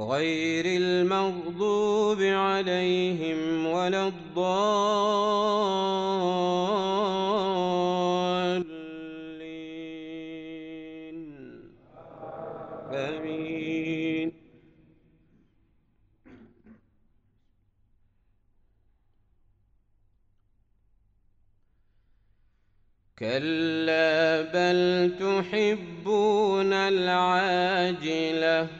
غير المغضوب عليهم ولا الضالين. آمين. كلا بل تحبون العاجلة.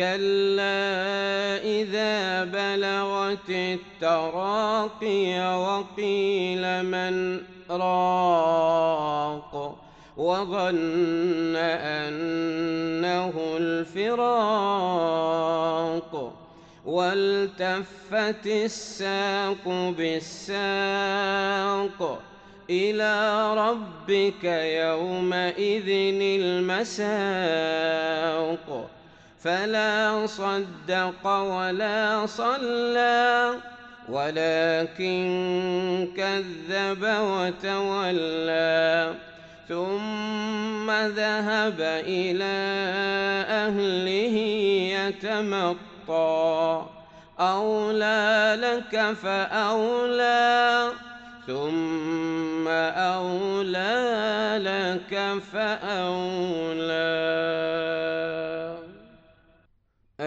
كلا إذا بلغت التراقي وقيل من راق وظن أنه الفراق والتفت الساق بالساق إلى ربك يومئذ المساق فلا صدق ولا صلى ولكن كذب وتولى. ثم ذهب إلى أهله يتمطى. أولى لك فأولى ثم أولى لك فأولى.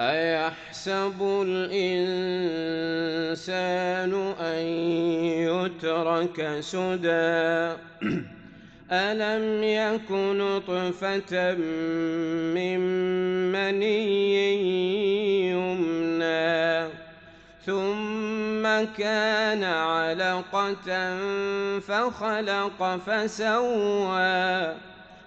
أيحسب الإنسان أن يترك سدى ألم يك نطفة من مني يمنى ثم كان علقة فخلق فسوى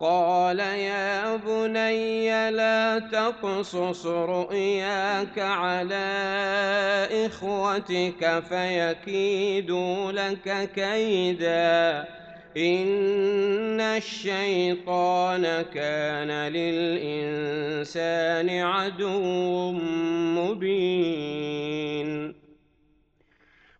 قال يا بني لا تقصص رؤياك على إخوتك فيكيدوا لك كيدا. إن الشيطان كان للإنسان عدو مبين.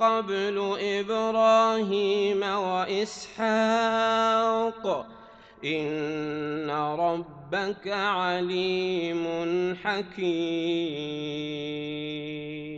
قبل إبراهيم وإسحاق. إن ربك عليم حكيم.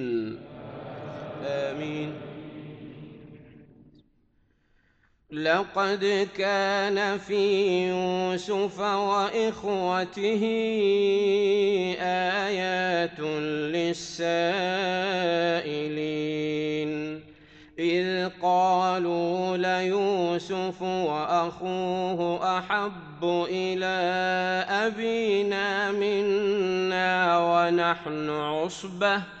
لقد كان في يوسف وإخوته آيات للسائلين. إذ قالوا ليوسف وأخوه أحب إلى أبينا منا ونحن عصبة.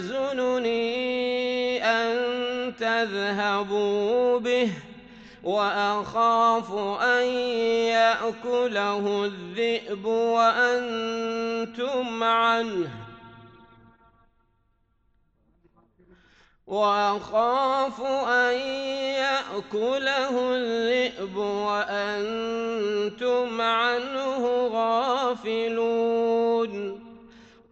ليحزنني أن تذهبوا به وأخاف أن يأكله الذئب وأنتم عنه وأخاف أن يأكله الذئب وأنتم عنه غافلون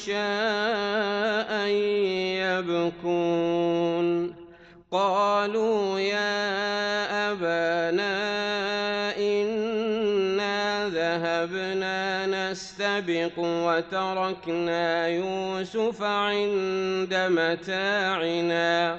عشاء يبكون. قالوا يا أبانا إنا ذهبنا نستبق وتركنا يوسف عند متاعنا.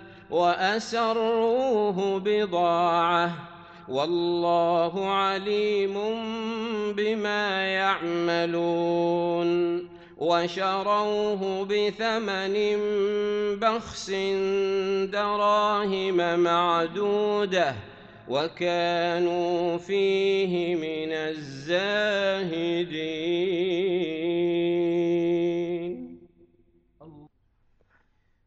وأسروه بضاعة. والله عليم بما يعملون. وشروه بثمن بخس دراهم معدودة. وكانوا فيه من الزاهدين.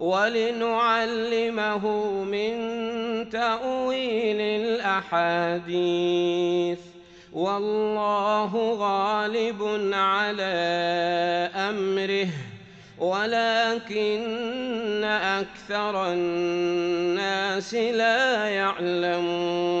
ولنعلمه من تأويل الأحاديث. والله غالب على أمره ولكن أكثر الناس لا يعلمون.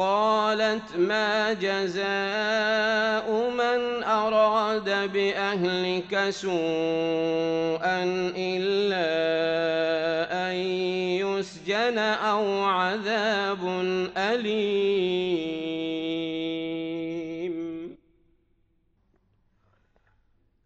قالت ما جزاء من أراد بأهلك سوءا إلا أن يسجن أو عذاب أليم.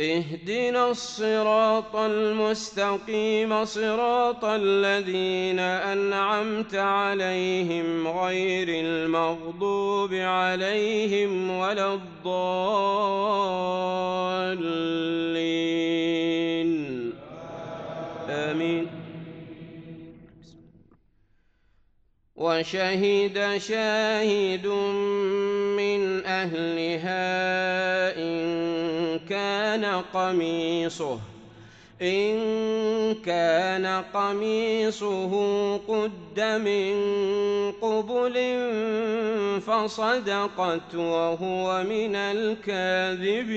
اهدنا الصراط المستقيم صراط الذين أنعمت عليهم غير المغضوب عليهم ولا الضالين. آمين. وشهد شاهد من أهلها إن كان قميصه إن كان قميصه قد من قبل فصدقت وهو من الكاذبين.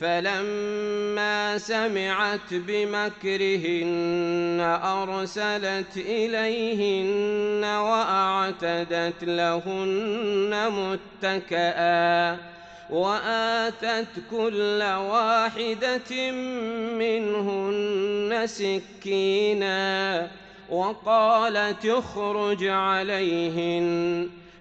فلما سمعت بمكرهن أرسلت إليهن وأعتدت لهن متكئا وآتت كل واحدة منهن سكينا وقالت اخرج عليهن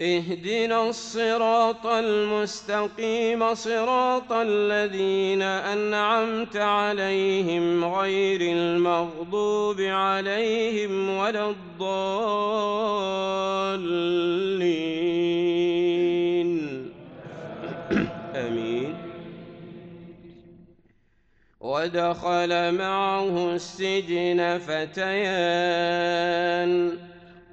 اهدنا الصراط المستقيم صراط الذين أنعمت عليهم غير المغضوب عليهم ولا الضالين. آمين. ودخل معه السجن فتيان.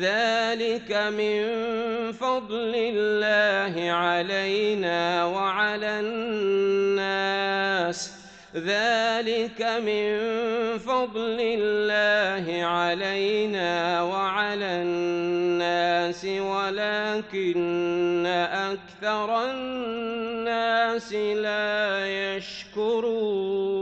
ذلك من فضل الله علينا وعلى الناس. ذلك من فضل الله علينا وعلى الناس ولكن أكثر الناس لا يشكرون.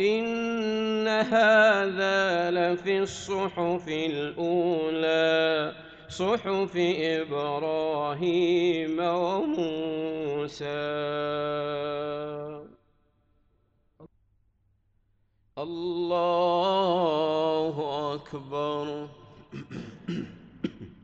إن هذا لفي الصحف الأولى صحف إبراهيم وموسى. الله أكبر.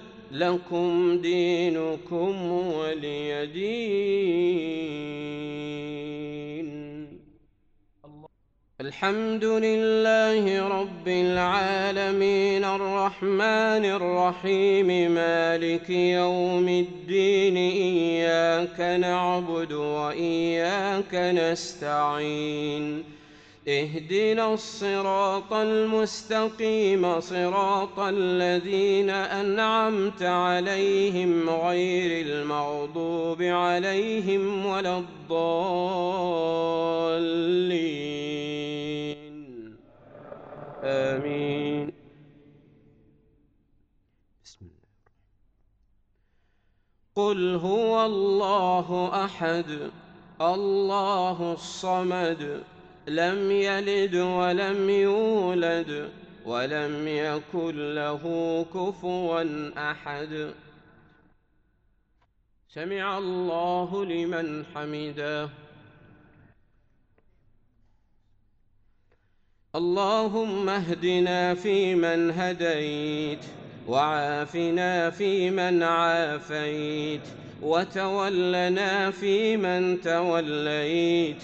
لكم دينكم ولي دين الحمد لله رب العالمين. الرحمن الرحيم. مالك يوم الدين. إياك نعبد وإياك نستعين. اهدنا الصراط المستقيم صراط الذين أنعمت عليهم غير المغضوب عليهم ولا الضالين. آمين. بسم الله. قل هو الله أحد الله الصمد لم يلد ولم يولد ولم يكن له كفوا أحد. سمع الله لمن حمده. اللهم اهدنا فيمن هديت وعافنا فيمن عافيت وتولنا فيمن توليت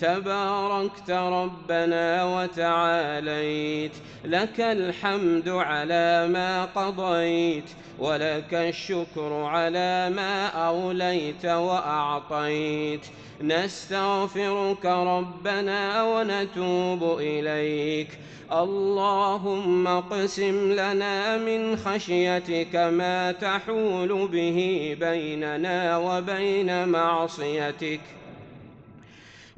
تباركت ربنا وتعاليت. لك الحمد على ما قضيت ولك الشكر على ما أوليت وأعطيت. نستغفرك ربنا ونتوب إليك. اللهم اقسم لنا من خشيتك ما تحول به بيننا وبين معصيتك.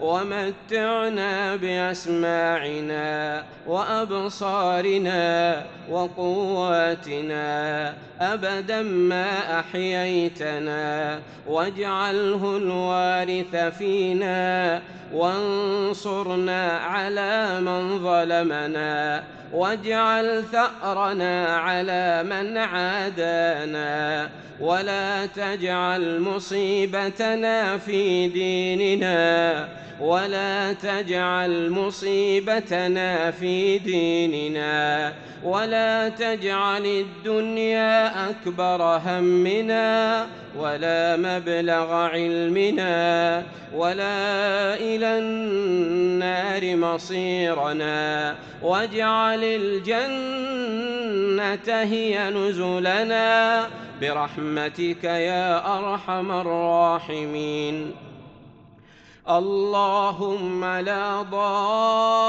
ومتعنا بأسماعنا وأبصارنا وقواتنا أبدا ما أحييتنا واجعله الوارث فينا وانصرنا على من ظلمنا واجعل ثأرنا على من عادانا ولا تجعل مصيبتنا في ديننا ولا تجعل مصيبتنا في ديننا ولا تجعل الدنيا أكبر همنا ولا مبلغ علمنا ولا إلى النار مصيرنا واجعل الجنة هي نزلنا برحمتك يا أرحم الراحمين. اللهم لا ضالا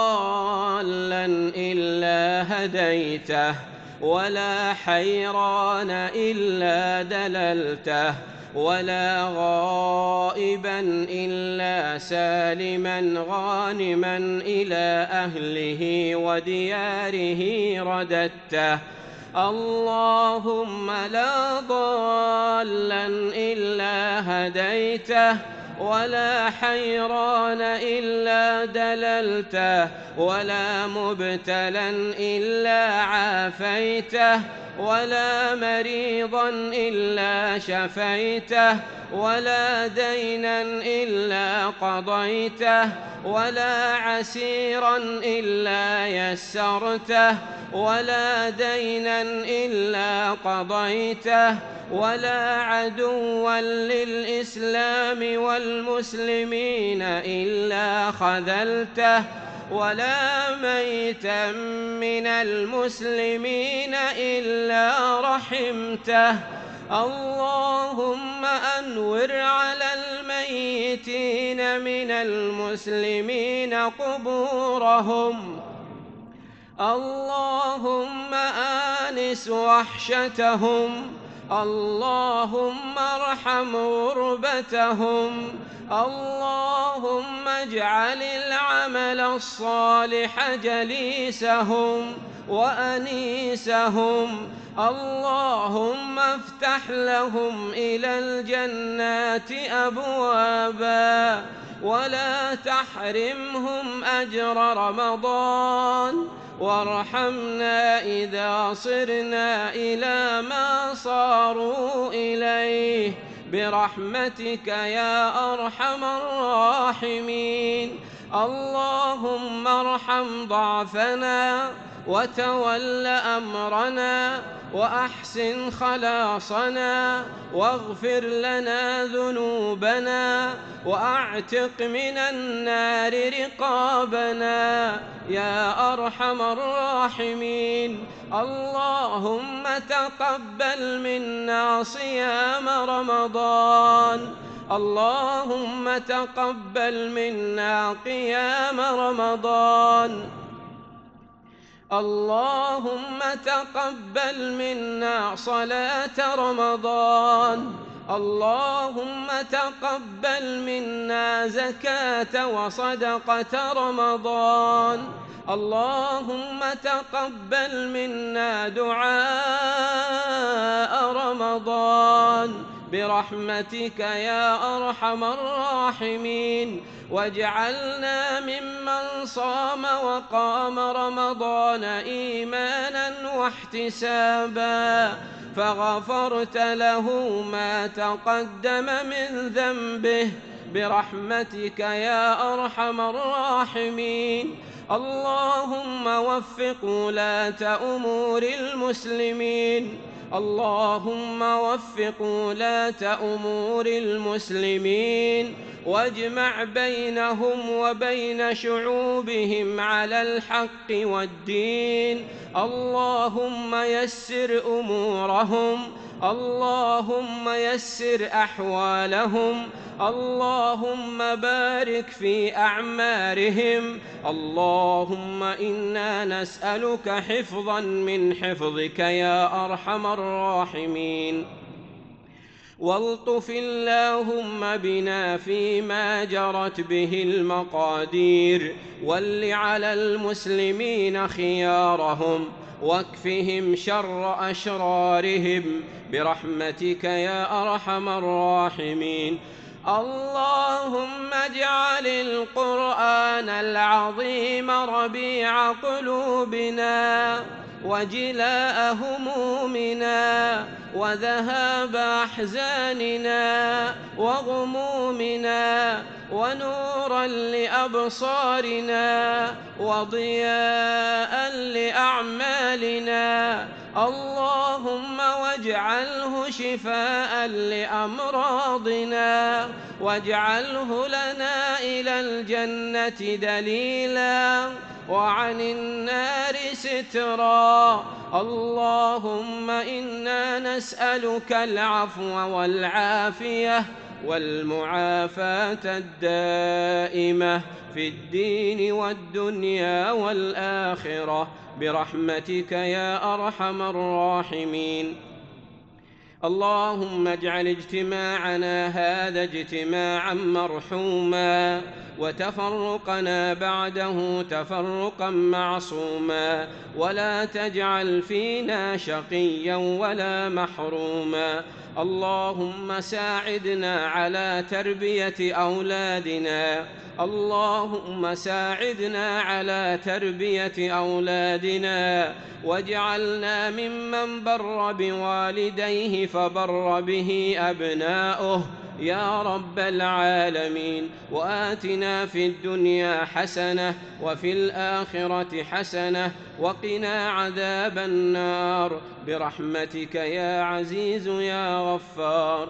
إلا هديته ولا حيران إلا دللته. ولا غائبا إلا سالما غانما إلى أهله ودياره رددته. اللهم لا ضالا إلا هديته. ولا حيران إلا دللته ولا مبتلا إلا عافيته ولا مريضا إلا شفيته ولا دينا إلا قضيته ولا عسيرا إلا يسرته ولا دينا إلا قضيته. ولا عدوا للإسلام والمسلمين إلا خذلته ولا ميتا من المسلمين إلا رحمته اللهم أنور على الميتين من المسلمين قبورهم اللهم آنس وحشتهم. اللهم ارحم غربتهم. اللهم اجعل العمل الصالح جليسهم وأنيسهم. اللهم افتح لهم إلى الجنات أبوابا. ولا تحرمهم أجر رمضان. وارحمنا إذا صرنا إلى ما صاروا إليه برحمتك يا أرحم الراحمين اللهم ارحم ضعفنا وتول أمرنا وأحسن خلاصنا واغفر لنا ذنوبنا وأعتق من النار رقابنا يا أرحم الراحمين. اللهم تقبل منا صيام رمضان. اللهم تقبل منا قيام رمضان. اللهم تقبل منا صلاة رمضان. اللهم تقبل منا زكاة وصدقة رمضان. اللهم تقبل منا دعاء رمضان. برحمتك يا أرحم الراحمين. واجعلنا ممن صام وقام رمضان إيمانا واحتسابا. فغفرت له ما تقدم من ذنبه. برحمتك يا أرحم الراحمين. اللهم وفق ولاة أمور المسلمين. اللهم وفق ولاة أمور المسلمين واجمع بينهم وبين شعوبهم على الحق والدين. اللهم يسر أمورهم اللهم يسر أحوالهم اللهم بارك في أعمارهم اللهم إنا نسألك حفظا من حفظك يا أرحم الراحمين. والطف اللهم بنا فيما جرت به المقادير ول على المسلمين خيارهم. واكفهم شر أشرارهم برحمتك يا أرحم الراحمين. اللهم اجعل القرآن العظيم ربيع قلوبنا. وجلاء همومنا وذهاب أحزاننا وغمومنا ونورا لأبصارنا وضياء لأعمالنا. اللهم واجعله شفاء لأمراضنا واجعله لنا إلى الجنة دليلا. وعن النار سترا. اللهم إنا نسألك العفو والعافية والمعافاة الدائمة في الدين والدنيا والآخرة. برحمتك يا أرحم الراحمين. اللهم اجعل اجتماعنا هذا اجتماعا مرحوما وتفرقنا بعده تفرقا معصوما ولا تجعل فينا شقيا ولا محروما اللهم ساعدنا على تربية أولادنا اللهم ساعدنا على تربية أولادنا واجعلنا ممن بر بوالديه فبر به أبناؤه. يا رب العالمين وآتنا في الدنيا حسنة وفي الآخرة حسنة وقنا عذاب النار. برحمتك يا عزيز يا غفار.